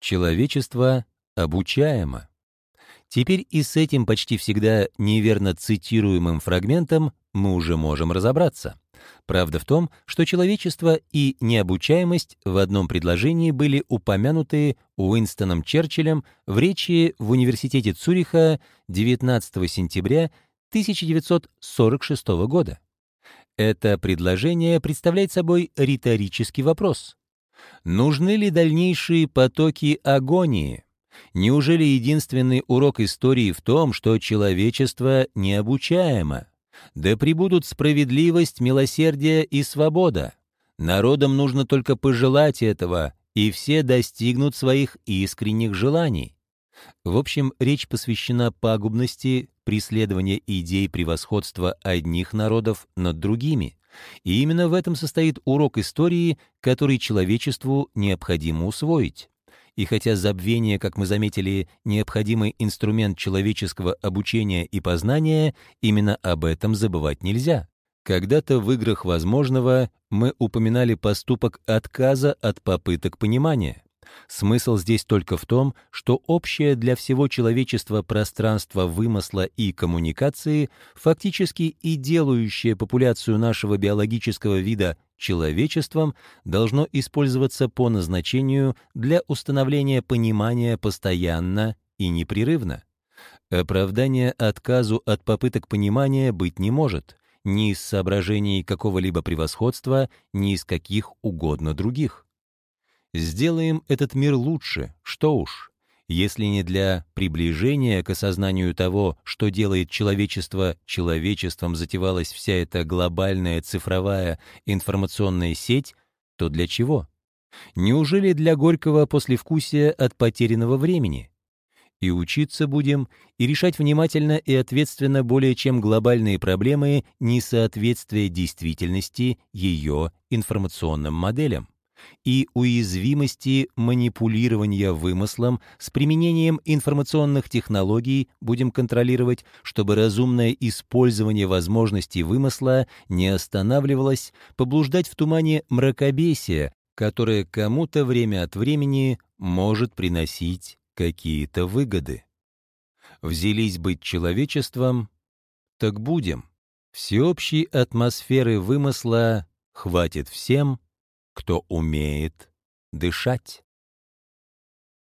Человечество обучаемо. Теперь и с этим почти всегда неверно цитируемым фрагментом мы уже можем разобраться. Правда в том, что человечество и необучаемость в одном предложении были упомянуты Уинстоном Черчиллем в речи в Университете Цюриха 19 сентября 1946 года. Это предложение представляет собой риторический вопрос. Нужны ли дальнейшие потоки агонии? Неужели единственный урок истории в том, что человечество необучаемо? Да пребудут справедливость, милосердие и свобода. Народам нужно только пожелать этого, и все достигнут своих искренних желаний. В общем, речь посвящена пагубности преследования идей превосходства одних народов над другими. И именно в этом состоит урок истории, который человечеству необходимо усвоить. И хотя забвение, как мы заметили, необходимый инструмент человеческого обучения и познания, именно об этом забывать нельзя. Когда-то в играх возможного мы упоминали поступок отказа от попыток понимания. Смысл здесь только в том, что общее для всего человечества пространство вымысла и коммуникации, фактически и делающее популяцию нашего биологического вида человечеством, должно использоваться по назначению для установления понимания постоянно и непрерывно. Оправдания отказу от попыток понимания быть не может, ни из соображений какого-либо превосходства, ни из каких угодно других. Сделаем этот мир лучше, что уж, если не для приближения к осознанию того, что делает человечество человечеством, затевалась вся эта глобальная цифровая информационная сеть, то для чего? Неужели для горького послевкусия от потерянного времени? И учиться будем, и решать внимательно и ответственно более чем глобальные проблемы несоответствия действительности ее информационным моделям и уязвимости манипулирования вымыслом с применением информационных технологий будем контролировать, чтобы разумное использование возможностей вымысла не останавливалось, поблуждать в тумане мракобесия, которое кому-то время от времени может приносить какие-то выгоды. Взялись быть человечеством, так будем. Всеобщей атмосферы вымысла хватит всем, кто умеет дышать.